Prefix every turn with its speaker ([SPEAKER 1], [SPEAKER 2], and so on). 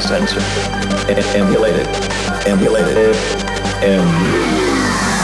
[SPEAKER 1] Sensor. Emulated. Emulated. Emulated.